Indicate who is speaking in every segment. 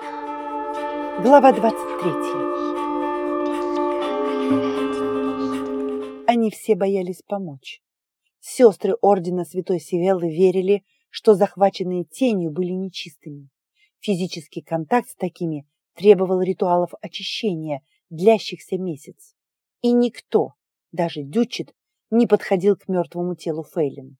Speaker 1: Глава 23. Они все боялись помочь. Сестры Ордена Святой Севеллы верили, что захваченные тенью были нечистыми. Физический контакт с такими требовал ритуалов очищения, длящихся месяц. И никто, даже Дючит, не подходил к мертвому телу Фейлин.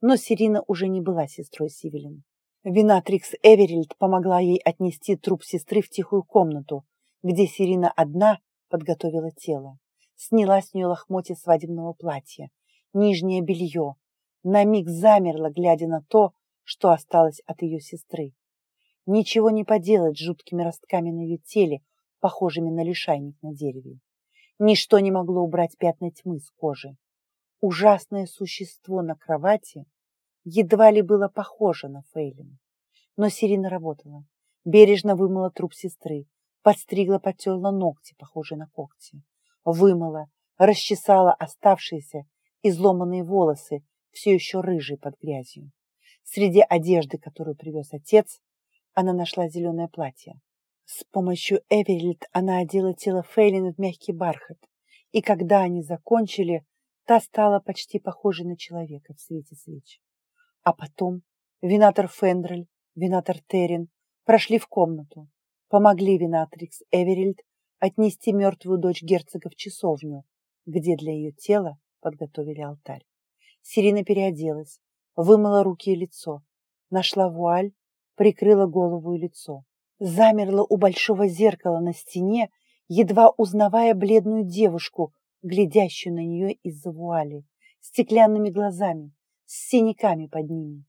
Speaker 1: Но Сирина уже не была сестрой Сивелин. Винатрикс Эверильд помогла ей отнести труп сестры в тихую комнату, где Сирина одна подготовила тело. Сняла с нее лохмотья свадебного платья, нижнее белье, на миг замерла, глядя на то, что осталось от ее сестры. Ничего не поделать с жуткими ростками на ее теле, похожими на лишайник на дереве. Ничто не могло убрать пятна тьмы с кожи. Ужасное существо на кровати едва ли было похоже на Фейлин. Но Сирина работала. Бережно вымыла труп сестры, подстригла, потерла ногти, похожие на когти. Вымыла, расчесала оставшиеся изломанные волосы, все еще рыжие под грязью. Среди одежды, которую привез отец, она нашла зеленое платье. С помощью Эверилит она одела тело Фейлин в мягкий бархат, и когда они закончили, та стала почти похожей на человека в свете свеч. А потом винатор Фендрель, винатор Террин прошли в комнату, помогли винатрикс Эверильд отнести мертвую дочь герцога в часовню, где для ее тела подготовили алтарь. Сирина переоделась, вымыла руки и лицо, нашла вуаль, прикрыла голову и лицо. Замерла у большого зеркала на стене, едва узнавая бледную девушку, глядящую на нее из-за вуали, стеклянными глазами, с синяками под ними.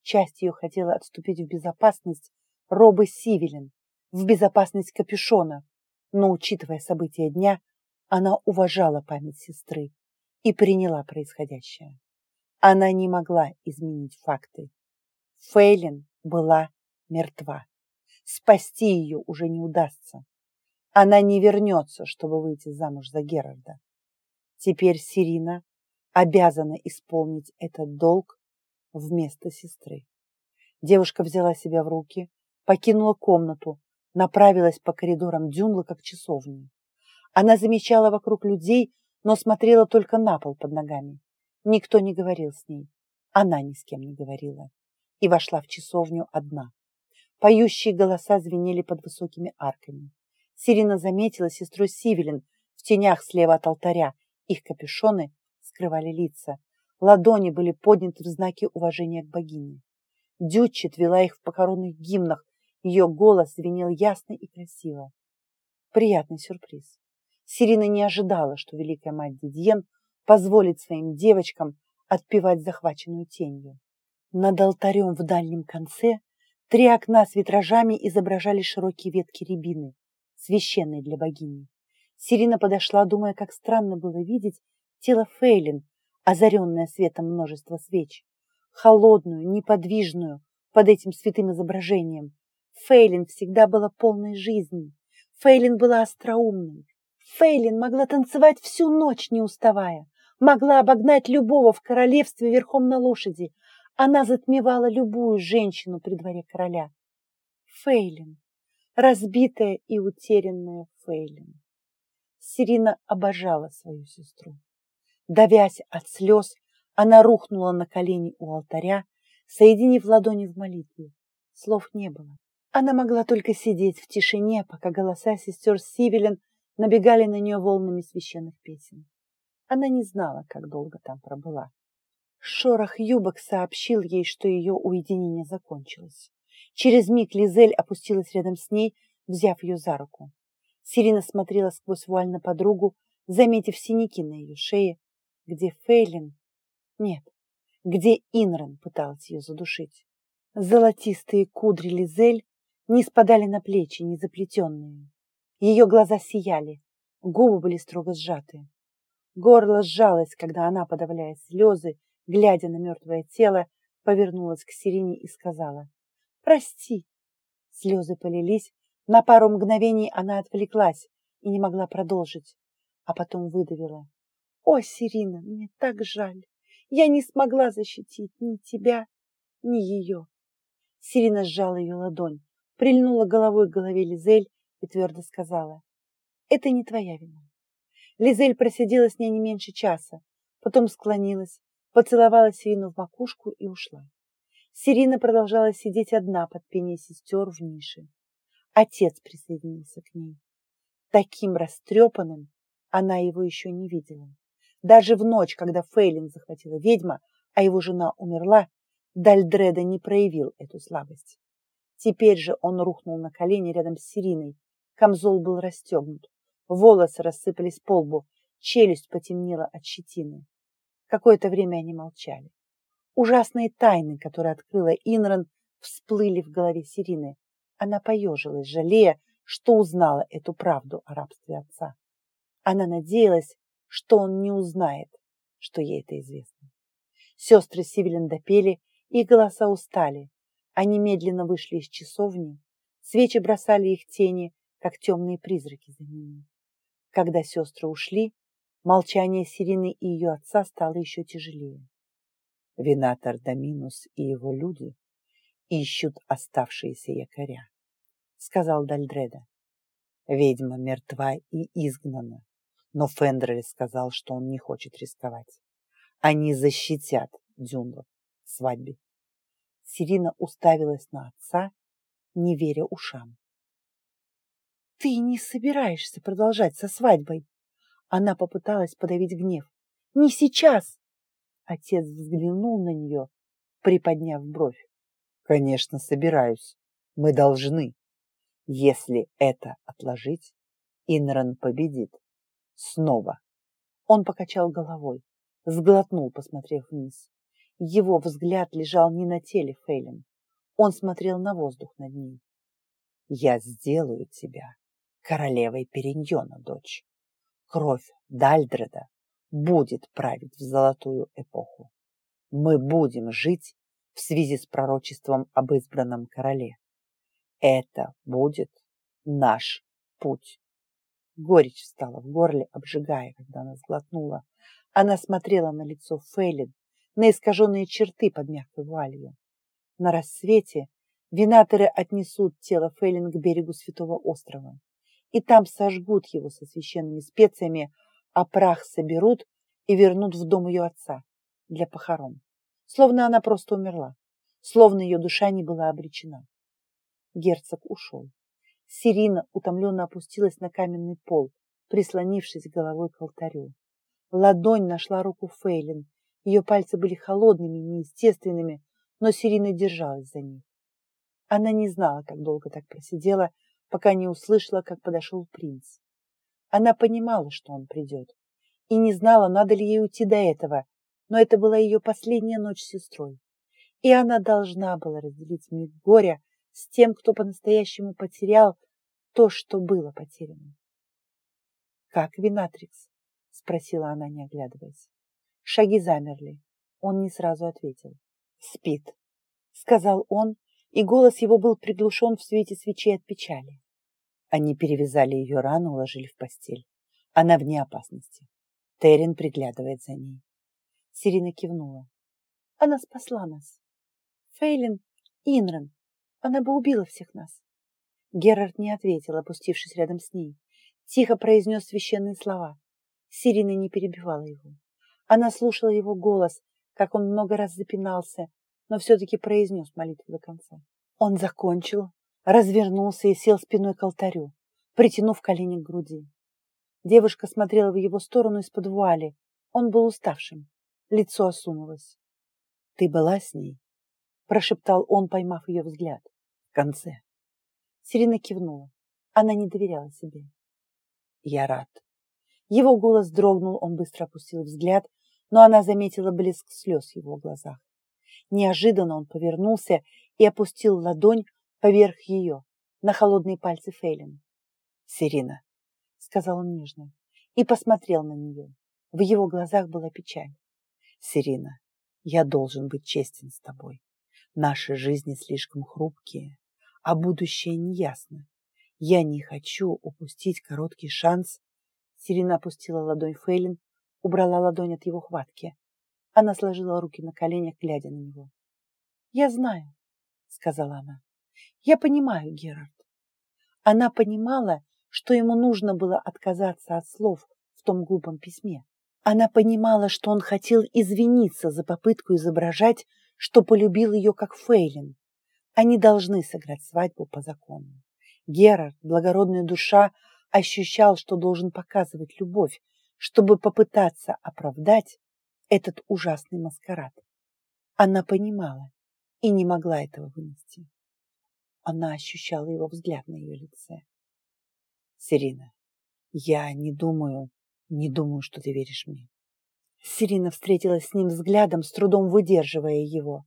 Speaker 1: Часть ее хотела отступить в безопасность робы Сивелин, в безопасность капюшона, но, учитывая события дня, она уважала память сестры и приняла происходящее. Она не могла изменить факты. Фейлин была мертва. Спасти ее уже не удастся. Она не вернется, чтобы выйти замуж за Герарда. Теперь Сирина обязана исполнить этот долг вместо сестры. Девушка взяла себя в руки, покинула комнату, направилась по коридорам Дюнла как часовни. Она замечала вокруг людей, но смотрела только на пол под ногами. Никто не говорил с ней. Она ни с кем не говорила. И вошла в часовню одна. Поющие голоса звенели под высокими арками. Сирина заметила сестру Сивелин в тенях слева от алтаря. Их капюшоны скрывали лица. Ладони были подняты в знаке уважения к богине. Дючит вела их в похоронных гимнах. Ее голос звенел ясно и красиво. Приятный сюрприз. Сирина не ожидала, что великая мать Дидьен позволит своим девочкам отпевать захваченную тенью. Над алтарем в дальнем конце три окна с витражами изображали широкие ветки рябины, священные для богини. Сирина подошла, думая, как странно было видеть тело Фейлин, озаренное светом множества свеч, холодную, неподвижную под этим святым изображением. Фейлин всегда была полной жизни. Фейлин была остроумной, Фейлин могла танцевать всю ночь, не уставая, могла обогнать любого в королевстве верхом на лошади. Она затмевала любую женщину при дворе короля. Фейлин, разбитая и утерянная Фейлин. Сирина обожала свою сестру. Давясь от слез, она рухнула на колени у алтаря, соединив ладони в молитве. Слов не было. Она могла только сидеть в тишине, пока голоса сестер Сивелин набегали на нее волнами священных песен. Она не знала, как долго там пробыла. Шорох юбок сообщил ей, что ее уединение закончилось. Через миг Лизель опустилась рядом с ней, взяв ее за руку. Сирина смотрела сквозь вуаль на подругу, заметив синяки на ее шее, где Фейлин... Нет, где Инран пыталась ее задушить. Золотистые кудри Лизель не спадали на плечи, не заплетенные. Ее глаза сияли, губы были строго сжаты. Горло сжалось, когда она, подавляя слезы, глядя на мертвое тело, повернулась к Сирине и сказала «Прости». Слезы полились, на пару мгновений она отвлеклась и не могла продолжить, а потом выдавила «О, Сирина, мне так жаль, я не смогла защитить ни тебя, ни ее». Сирина сжала ее ладонь, прильнула головой к голове Лизель и твердо сказала, «Это не твоя вина». Лизель просидела с ней не меньше часа, потом склонилась, поцеловала Сирину в макушку и ушла. Сирина продолжала сидеть одна под пение сестер в нише. Отец присоединился к ней. Таким растрепанным она его еще не видела. Даже в ночь, когда Фейлин захватила ведьма, а его жена умерла, Дальдреда не проявил эту слабость. Теперь же он рухнул на колени рядом с Сириной. Камзол был расстегнут. Волосы рассыпались по лбу, челюсть потемнела от щетины. Какое-то время они молчали. Ужасные тайны, которые открыла Инран, всплыли в голове Сирины. Она поежилась, жалея, что узнала эту правду о рабстве отца. Она надеялась, что он не узнает, что ей это известно. Сестры Сивелин допели, их голоса устали. Они медленно вышли из часовни. Свечи бросали их тени, как темные призраки за ними. Когда сестры ушли, молчание Сирины и ее отца стало еще тяжелее. Винатор Доминус и его люди ищут оставшиеся якоря, сказал Дальдреда. Ведьма мертва и изгнана, но Фендрель сказал, что он не хочет рисковать. Они защитят Дюнлов в свадьбе. Сирина уставилась на отца, не веря ушам. «Ты не собираешься продолжать со свадьбой?» Она попыталась подавить гнев. «Не сейчас!» Отец взглянул на нее, приподняв бровь. «Конечно, собираюсь. Мы должны. Если это отложить, Инран победит. Снова». Он покачал головой, сглотнул, посмотрев вниз. Его взгляд лежал не на теле Фейлин. Он смотрел на воздух над ней. «Я сделаю тебя королевой Периньона, дочь. Кровь Дальдреда будет править в золотую эпоху. Мы будем жить в связи с пророчеством об избранном короле. Это будет наш путь. Горечь встала в горле, обжигая, когда она сглотнула. Она смотрела на лицо Фейлин, на искаженные черты под мягкой вуалью. На рассвете винаторы отнесут тело Фейлин к берегу Святого острова, и там сожгут его со священными специями, а прах соберут и вернут в дом ее отца для похорон, словно она просто умерла, словно ее душа не была обречена. Герцог ушел. Сирина утомленно опустилась на каменный пол, прислонившись головой к алтарю. Ладонь нашла руку Фейлин ее пальцы были холодными, неестественными, но Сирина держалась за них. Она не знала, как долго так просидела, пока не услышала, как подошел принц. Она понимала, что он придет, и не знала, надо ли ей уйти до этого, но это была ее последняя ночь с сестрой, и она должна была разделить миг горя с тем, кто по-настоящему потерял то, что было потеряно. «Как Винатрикс?» — спросила она, не оглядываясь. Шаги замерли. Он не сразу ответил. «Спит», — сказал он, и голос его был приглушен в свете свечей от печали. Они перевязали ее рану, уложили в постель. Она вне опасности. Терен приглядывает за ней. Сирина кивнула. Она спасла нас. Фейлин, Инран, она бы убила всех нас. Герард не ответил, опустившись рядом с ней. Тихо произнес священные слова. Сирина не перебивала его. Она слушала его голос, как он много раз запинался, но все-таки произнес молитву до конца. Он закончил, развернулся и сел спиной к алтарю, притянув колени к груди. Девушка смотрела в его сторону из-под вуали. Он был уставшим, лицо осунулось. «Ты была с ней?» – прошептал он, поймав ее взгляд. Конце. Сирина кивнула. Она не доверяла себе. «Я рад». Его голос дрогнул, он быстро опустил взгляд, но она заметила блеск слез в его глазах. Неожиданно он повернулся и опустил ладонь поверх ее, на холодные пальцы Фейлин. «Сирина», — сказал он нежно, и посмотрел на нее. В его глазах была печаль. «Сирина, я должен быть честен с тобой. Наши жизни слишком хрупкие, а будущее неясно. Я не хочу упустить короткий шанс». Сирина опустила ладонь Фейлин убрала ладонь от его хватки. Она сложила руки на коленях, глядя на него. «Я знаю», — сказала она. Я понимаю, Герард. Она понимала, что ему нужно было отказаться от слов в том глупом письме. Она понимала, что он хотел извиниться за попытку изображать, что полюбил ее как Фейлин. Они должны сыграть свадьбу по закону. Герард, благородная душа, ощущал, что должен показывать любовь, чтобы попытаться оправдать этот ужасный маскарад. Она понимала и не могла этого вынести. Она ощущала его взгляд на ее лице. Сирина, я не думаю, не думаю, что ты веришь мне. Сирина встретилась с ним взглядом, с трудом выдерживая его.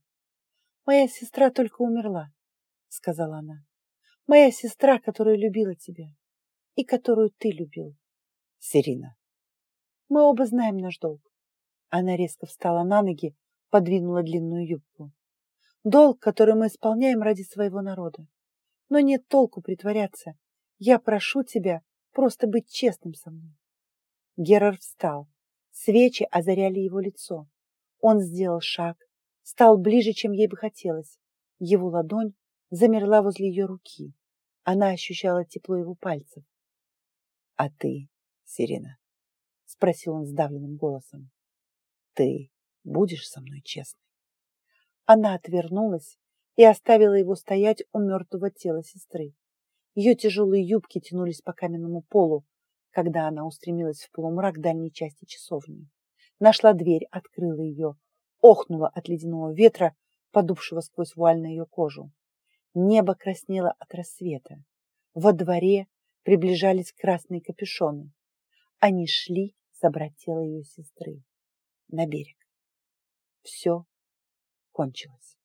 Speaker 1: «Моя сестра только умерла», — сказала она. «Моя сестра, которая любила тебя и которую ты любил». «Сирина». «Мы оба знаем наш долг». Она резко встала на ноги, подвинула длинную юбку. «Долг, который мы исполняем ради своего народа. Но нет толку притворяться. Я прошу тебя просто быть честным со мной. Герард встал. Свечи озаряли его лицо. Он сделал шаг, стал ближе, чем ей бы хотелось. Его ладонь замерла возле ее руки. Она ощущала тепло его пальцев. — А ты, Сирена? — спросил он сдавленным голосом. — Ты будешь со мной честной? Она отвернулась и оставила его стоять у мертвого тела сестры. Ее тяжелые юбки тянулись по каменному полу, когда она устремилась в полумрак дальней части часовни. Нашла дверь, открыла ее, охнула от ледяного ветра, подувшего сквозь вуаль на ее кожу. Небо краснело от рассвета. Во дворе приближались красные капюшоны. Они шли забрать тело ее сестры на берег. Все кончилось.